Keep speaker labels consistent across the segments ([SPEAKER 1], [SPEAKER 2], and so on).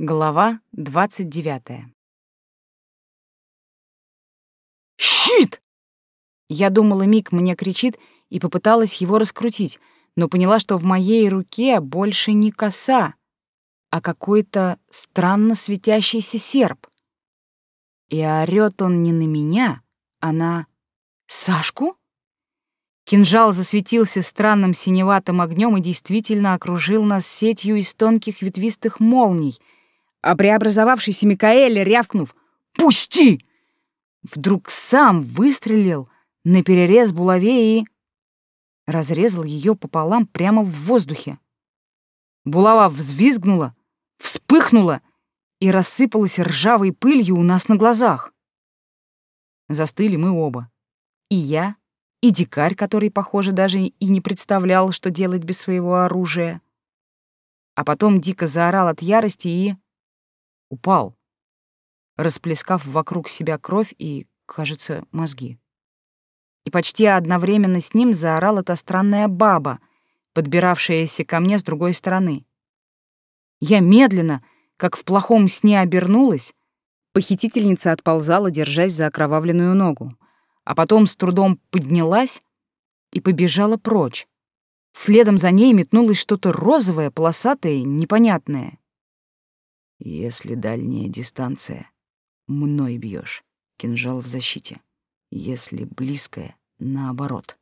[SPEAKER 1] Глава 29.
[SPEAKER 2] «Щит!»
[SPEAKER 1] Я думала, Мик мне кричит, и попыталась его раскрутить, но поняла, что в моей руке больше не коса, а какой-то странно светящийся серп. И орёт он не на меня, а на Сашку? Кинжал засветился странным синеватым огнем и действительно окружил нас сетью из тонких ветвистых молний — а преобразовавшийся Микаэль, рявкнув «Пусти!», вдруг сам выстрелил на перерез булаве и разрезал ее пополам прямо в воздухе. Булава взвизгнула, вспыхнула и рассыпалась ржавой пылью у нас на глазах. Застыли мы оба. И я, и дикарь, который, похоже, даже и не представлял, что делать без своего оружия. А потом дико заорал от ярости и упал, расплескав вокруг себя кровь и, кажется, мозги. И почти одновременно с ним заорала та странная баба, подбиравшаяся ко мне с другой стороны. Я медленно, как в плохом сне обернулась, похитительница отползала, держась за окровавленную ногу, а потом с трудом поднялась и побежала прочь. Следом за ней метнулось что-то розовое, полосатое, непонятное.
[SPEAKER 2] Если дальняя дистанция, мной бьешь, кинжал в защите. Если близкая, наоборот.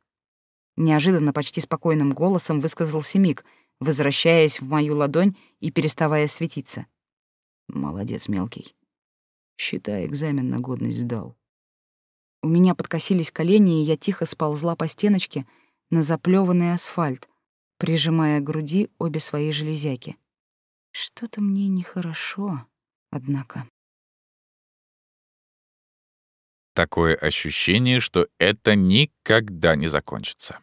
[SPEAKER 1] Неожиданно почти спокойным голосом высказался Мик, возвращаясь в мою ладонь и переставая светиться.
[SPEAKER 2] Молодец, мелкий. Считай, экзамен на годность сдал.
[SPEAKER 1] У меня подкосились колени, и я тихо сползла по стеночке на заплеванный асфальт, прижимая к груди обе свои железяки. Что-то мне нехорошо, однако.
[SPEAKER 3] Такое ощущение, что это никогда не закончится.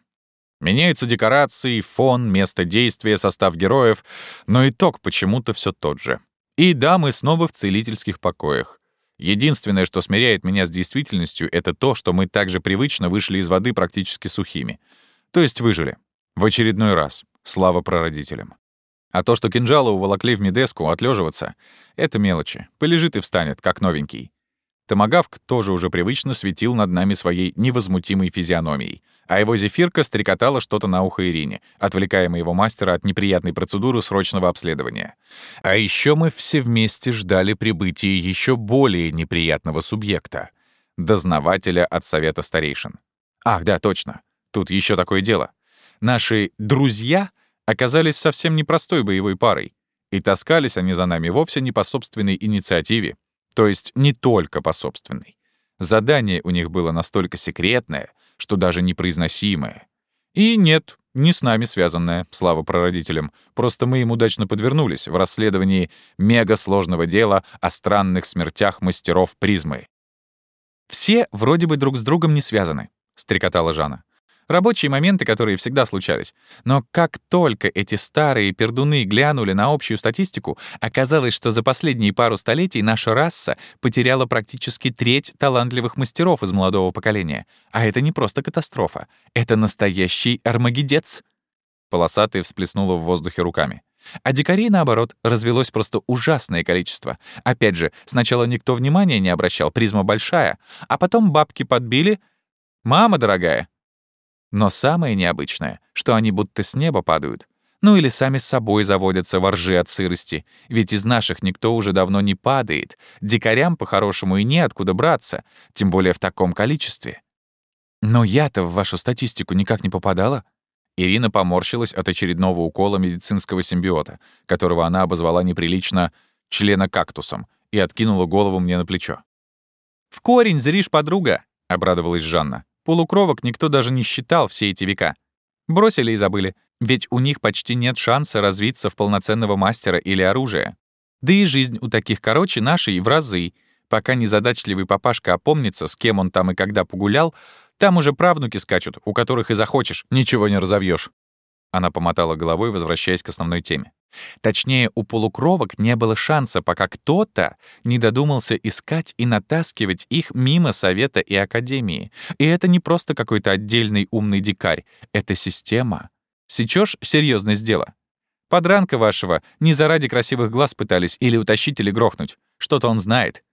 [SPEAKER 3] Меняются декорации, фон, место действия, состав героев, но итог почему-то все тот же. И да, мы снова в целительских покоях. Единственное, что смиряет меня с действительностью, это то, что мы также привычно вышли из воды практически сухими. То есть выжили. В очередной раз. Слава прародителям. А то, что кинжалы уволокли в Медеску отлеживаться, это мелочи. Полежит и встанет, как новенький. Томагавк тоже уже привычно светил над нами своей невозмутимой физиономией, а его зефирка стрекотала что-то на ухо Ирине, отвлекая моего мастера от неприятной процедуры срочного обследования. А еще мы все вместе ждали прибытия еще более неприятного субъекта — дознавателя от Совета Старейшин. Ах, да, точно. Тут еще такое дело. Наши «друзья» оказались совсем непростой боевой парой, и таскались они за нами вовсе не по собственной инициативе, то есть не только по собственной. Задание у них было настолько секретное, что даже непроизносимое. И нет, не с нами связанное, слава прародителям, просто мы им удачно подвернулись в расследовании мега-сложного дела о странных смертях мастеров призмы. «Все вроде бы друг с другом не связаны», — стрекотала Жанна. Рабочие моменты, которые всегда случались. Но как только эти старые пердуны глянули на общую статистику, оказалось, что за последние пару столетий наша раса потеряла практически треть талантливых мастеров из молодого поколения. А это не просто катастрофа. Это настоящий армагедец. Полосатый всплеснула в воздухе руками. А дикарей, наоборот, развелось просто ужасное количество. Опять же, сначала никто внимания не обращал, призма большая, а потом бабки подбили. «Мама дорогая, но самое необычное, что они будто с неба падают. Ну или сами с собой заводятся воржи от сырости, ведь из наших никто уже давно не падает. Дикарям по-хорошему и неоткуда браться, тем более в таком количестве. Но я-то в вашу статистику никак не попадала. Ирина поморщилась от очередного укола медицинского симбиота, которого она обозвала неприлично члена кактусом, и откинула голову мне на плечо. «В корень зришь, подруга!» — обрадовалась Жанна. Полукровок никто даже не считал все эти века. Бросили и забыли, ведь у них почти нет шанса развиться в полноценного мастера или оружия. Да и жизнь у таких короче нашей в разы. Пока незадачливый папашка опомнится, с кем он там и когда погулял, там уже правнуки скачут, у которых и захочешь, ничего не разовьешь. Она помотала головой, возвращаясь к основной теме. Точнее, у полукровок не было шанса, пока кто-то не додумался искать и натаскивать их мимо Совета и Академии. И это не просто какой-то отдельный умный дикарь, это система. Сечешь серьезность дела? Подранка вашего не заради красивых глаз пытались или утащить, или грохнуть. Что-то он знает.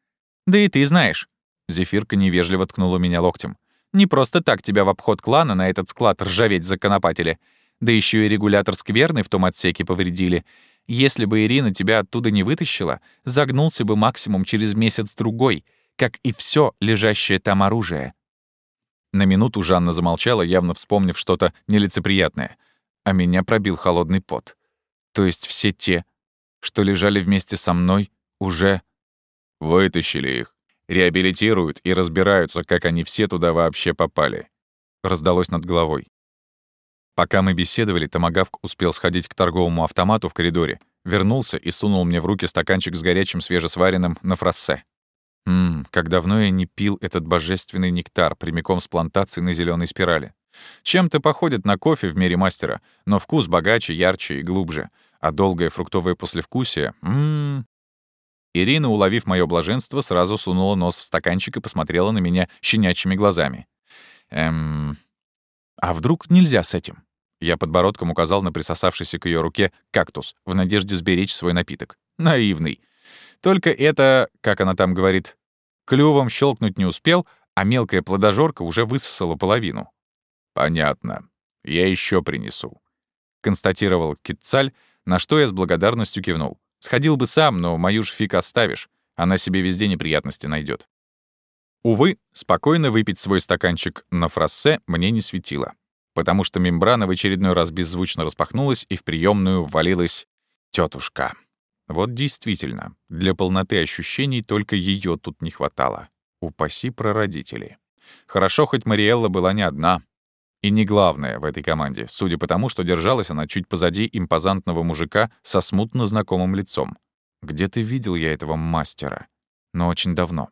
[SPEAKER 3] Да и ты знаешь». Зефирка невежливо ткнула меня локтем. «Не просто так тебя в обход клана на этот склад ржаветь законопатили. Да еще и регулятор скверный в том отсеке повредили. Если бы Ирина тебя оттуда не вытащила, загнулся бы максимум через месяц-другой, как и все лежащее там оружие». На минуту Жанна замолчала, явно вспомнив что-то нелицеприятное, а меня пробил холодный пот. То есть все те, что лежали вместе со мной, уже вытащили их, реабилитируют и разбираются, как они все туда вообще попали. Раздалось над головой. Пока мы беседовали, Томагавк успел сходить к торговому автомату в коридоре, вернулся и сунул мне в руки стаканчик с горячим свежесваренным на фрассе. Ммм, как давно я не пил этот божественный нектар прямиком с плантации на зеленой спирали. Чем-то походит на кофе в мире мастера, но вкус богаче, ярче и глубже. А долгое фруктовое послевкусие... Ммм... Ирина, уловив мое блаженство, сразу сунула нос в стаканчик и посмотрела на меня щенячьими глазами. Эм... А вдруг нельзя с этим? Я подбородком указал на присосавшийся к ее руке кактус в надежде сберечь свой напиток. Наивный. Только это, как она там говорит, клювом щелкнуть не успел, а мелкая плодожорка уже высосала половину. «Понятно. Я еще принесу», — констатировал Китцаль, на что я с благодарностью кивнул. «Сходил бы сам, но мою ж фиг оставишь. Она себе везде неприятности найдет. Увы, спокойно выпить свой стаканчик на фрассе мне не светило, потому что мембрана в очередной раз беззвучно распахнулась, и в приемную ввалилась тетушка. Вот действительно, для полноты ощущений только ее тут не хватало. Упаси прародители. Хорошо, хоть Мариэлла была не одна. И не главная в этой команде, судя по тому, что держалась она чуть позади импозантного мужика со смутно знакомым лицом. Где-то видел я этого мастера, но очень давно.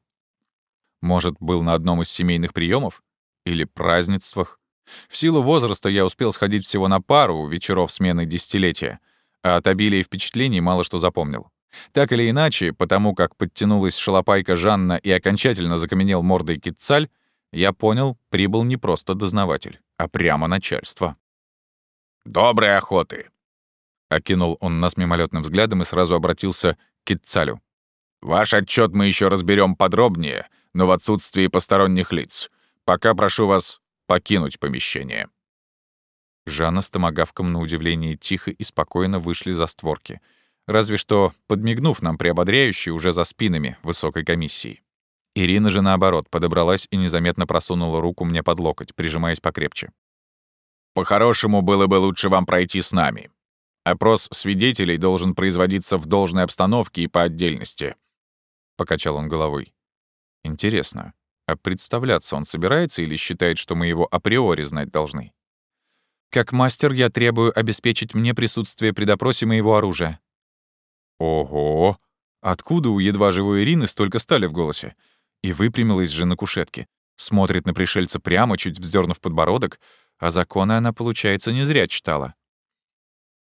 [SPEAKER 3] Может, был на одном из семейных приемов Или празднествах? В силу возраста я успел сходить всего на пару вечеров смены десятилетия — а от обилия впечатлений мало что запомнил. Так или иначе, потому как подтянулась шалопайка Жанна и окончательно закаменел мордой Китцаль, я понял, прибыл не просто дознаватель, а прямо начальство. «Доброй охоты!» — окинул он нас мимолетным взглядом и сразу обратился к Китцалю. «Ваш отчет мы еще разберем подробнее, но в отсутствии посторонних лиц. Пока прошу вас покинуть помещение». Жанна с томогавком на удивление тихо и спокойно вышли за створки, разве что подмигнув нам приободряюще уже за спинами высокой комиссии. Ирина же, наоборот, подобралась и незаметно просунула руку мне под локоть, прижимаясь покрепче. «По-хорошему, было бы лучше вам пройти с нами. Опрос свидетелей должен производиться в должной обстановке и по отдельности», — покачал он головой. «Интересно, а представляться он собирается или считает, что мы его априори знать должны?» Как мастер я требую обеспечить мне присутствие при допросе моего оружия». «Ого! Откуда у едва живой Ирины столько стали в голосе?» И выпрямилась же на кушетке. Смотрит на пришельца прямо, чуть вздернув подбородок, а законы она, получается, не зря читала.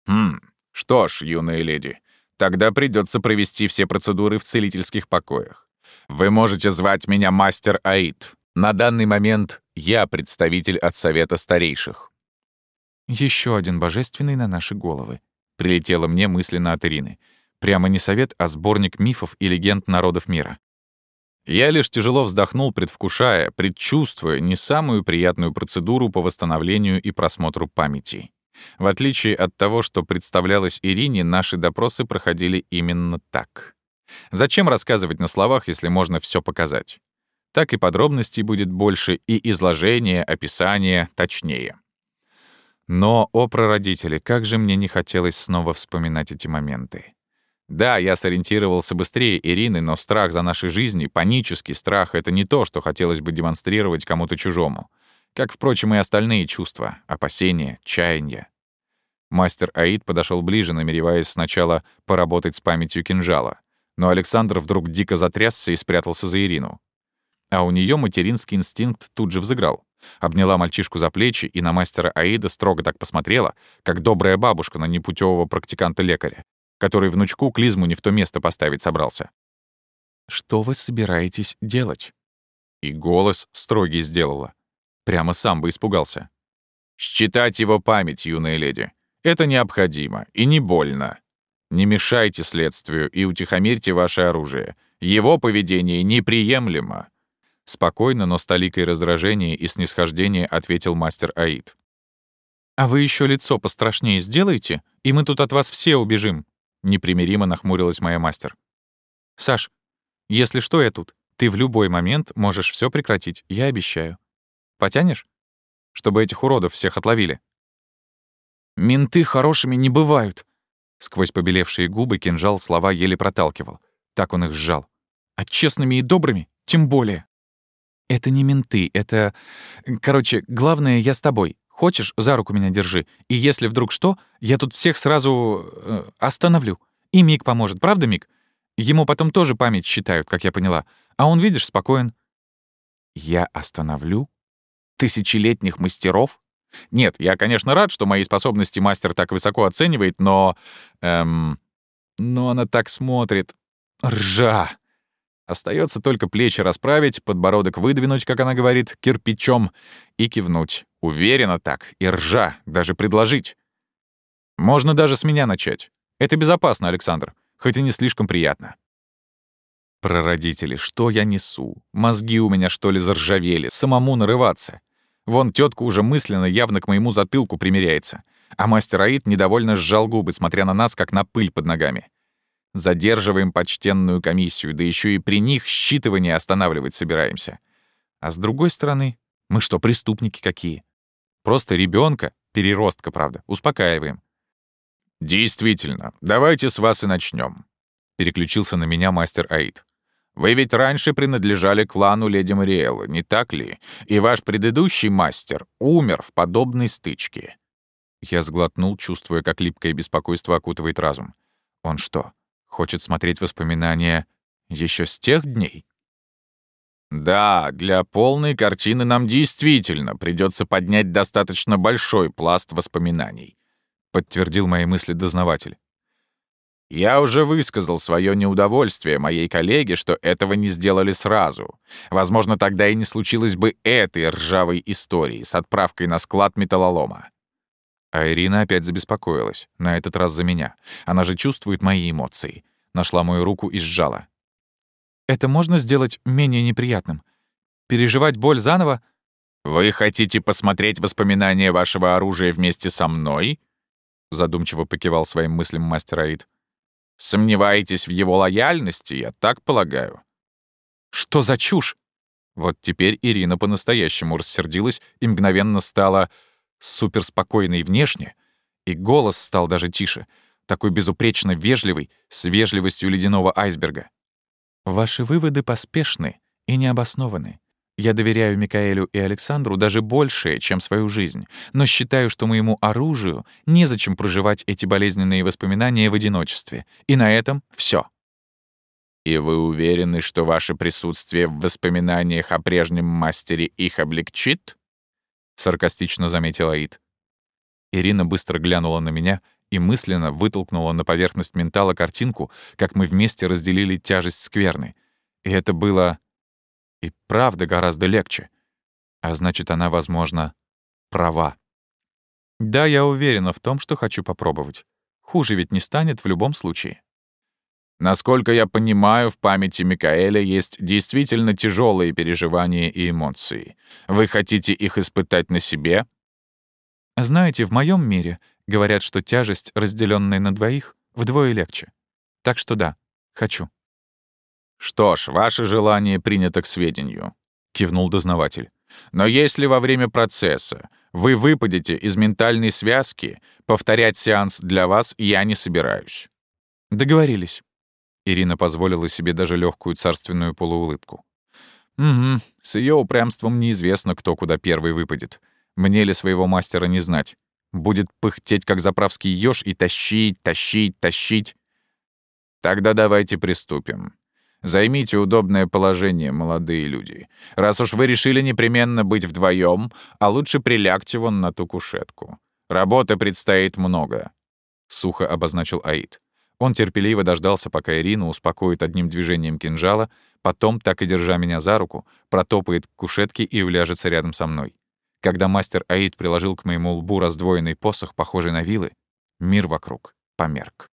[SPEAKER 3] «Хм, что ж, юная леди, тогда придется провести все процедуры в целительских покоях. Вы можете звать меня мастер Аид. На данный момент я представитель от Совета Старейших. Еще один божественный на наши головы. Прилетело мне мысленно от Ирины. Прямо не совет, а сборник мифов и легенд народов мира. Я лишь тяжело вздохнул, предвкушая, предчувствуя не самую приятную процедуру по восстановлению и просмотру памяти. В отличие от того, что представлялось Ирине, наши допросы проходили именно так. Зачем рассказывать на словах, если можно все показать? Так и подробностей будет больше, и изложение, описание точнее. Но, о прародители, как же мне не хотелось снова вспоминать эти моменты. Да, я сориентировался быстрее Ирины, но страх за наши жизни, панический страх — это не то, что хотелось бы демонстрировать кому-то чужому. Как, впрочем, и остальные чувства — опасения, чаяния. Мастер Аид подошел ближе, намереваясь сначала поработать с памятью кинжала. Но Александр вдруг дико затрясся и спрятался за Ирину. А у нее материнский инстинкт тут же взыграл. Обняла мальчишку за плечи и на мастера Аида строго так посмотрела, как добрая бабушка на непутевого практиканта-лекаря, который внучку клизму не в то место поставить собрался. «Что вы собираетесь делать?» И голос строгий сделала. Прямо сам бы испугался. «Считать его память, юная леди. Это необходимо и не больно. Не мешайте следствию и утихомирьте ваше оружие. Его поведение неприемлемо. Спокойно, но с толикой раздражения и снисхождения ответил мастер Аид. «А вы еще лицо пострашнее сделаете, и мы тут от вас все убежим», — непримиримо нахмурилась моя мастер. «Саш, если что, я тут. Ты в любой момент можешь все прекратить, я обещаю. Потянешь? Чтобы этих уродов всех отловили». «Менты хорошими не бывают», — сквозь побелевшие губы кинжал слова еле проталкивал. Так он их сжал. «А честными и добрыми тем более». «Это не менты, это... Короче, главное, я с тобой. Хочешь, за руку меня держи. И если вдруг что, я тут всех сразу э, остановлю. И Мик поможет, правда, Мик? Ему потом тоже память считают, как я поняла. А он, видишь, спокоен». «Я остановлю? Тысячелетних мастеров?» Нет, я, конечно, рад, что мои способности мастер так высоко оценивает, но... Эм... Но она так смотрит. Ржа. Остается только плечи расправить, подбородок выдвинуть, как она говорит, кирпичом, и кивнуть. Уверенно так, и ржа, даже предложить. Можно даже с меня начать. Это безопасно, Александр, хоть и не слишком приятно. Прародители, что я несу? Мозги у меня, что ли, заржавели? Самому нарываться? Вон тетка уже мысленно явно к моему затылку примеряется. А мастер Аид недовольно сжал губы, смотря на нас, как на пыль под ногами. Задерживаем почтенную комиссию, да еще и при них считывание останавливать собираемся. А с другой стороны, мы что, преступники какие? Просто ребенка, переростка, правда, успокаиваем. «Действительно, давайте с вас и начнем. переключился на меня мастер Аид. Вы ведь раньше принадлежали клану леди Мариэллы, не так ли? И ваш предыдущий мастер умер в подобной стычке». Я сглотнул, чувствуя, как липкое беспокойство окутывает разум. Он что, хочет смотреть воспоминания еще с тех дней? Да, для полной картины нам действительно придется поднять достаточно большой пласт воспоминаний, подтвердил мои мысли дознаватель. Я уже высказал свое неудовольствие моей коллеге, что этого не сделали сразу. Возможно, тогда и не случилось бы этой ржавой истории с отправкой на склад металлолома. А Ирина опять забеспокоилась, на этот раз за меня. Она же чувствует мои эмоции. Нашла мою руку и сжала. «Это можно сделать менее неприятным? Переживать боль заново?» «Вы хотите посмотреть воспоминания вашего оружия вместе со мной?» Задумчиво покивал своим мыслям мастер Аид. Сомневаетесь в его лояльности, я так полагаю. Что за чушь? Вот теперь Ирина по-настоящему рассердилась и мгновенно стала суперспокойной внешне, и голос стал даже тише, такой безупречно вежливый, с вежливостью ледяного айсберга. «Ваши выводы поспешны и необоснованы. Я доверяю Микаэлю и Александру даже больше, чем свою жизнь, но считаю, что моему оружию незачем проживать эти болезненные воспоминания в одиночестве. И на этом все. «И вы уверены, что ваше присутствие в воспоминаниях о прежнем мастере их облегчит?» — саркастично заметил Аид. Ирина быстро глянула на меня и мысленно вытолкнула на поверхность ментала картинку, как мы вместе разделили тяжесть скверны. И это было и правда гораздо легче. А значит, она, возможно, права. Да, я уверена в том, что хочу попробовать. Хуже ведь не станет в любом случае. Насколько я понимаю, в памяти Микаэля есть действительно тяжелые переживания и эмоции. Вы хотите их испытать на себе? Знаете, в моем мире говорят, что тяжесть, разделенная на двоих, вдвое легче. Так что да, хочу. «Что ж, ваше желание принято к сведению», — кивнул дознаватель. «Но если во время процесса вы выпадете из ментальной связки, повторять сеанс для вас я не собираюсь». «Договорились». Ирина позволила себе даже легкую царственную полуулыбку. «Угу, с ее упрямством неизвестно, кто куда первый выпадет. Мне ли своего мастера не знать? Будет пыхтеть, как заправский ёж, и тащить, тащить, тащить. Тогда давайте приступим. Займите удобное положение, молодые люди. Раз уж вы решили непременно быть вдвоем, а лучше прилягте вон на ту кушетку. Работы предстоит много», — сухо обозначил Аид. Он терпеливо дождался, пока Ирина успокоит одним движением кинжала, потом, так и держа меня за руку, протопает к кушетке и уляжется рядом со мной. Когда мастер Аид приложил к моему лбу раздвоенный посох, похожий на вилы, Мир вокруг померк.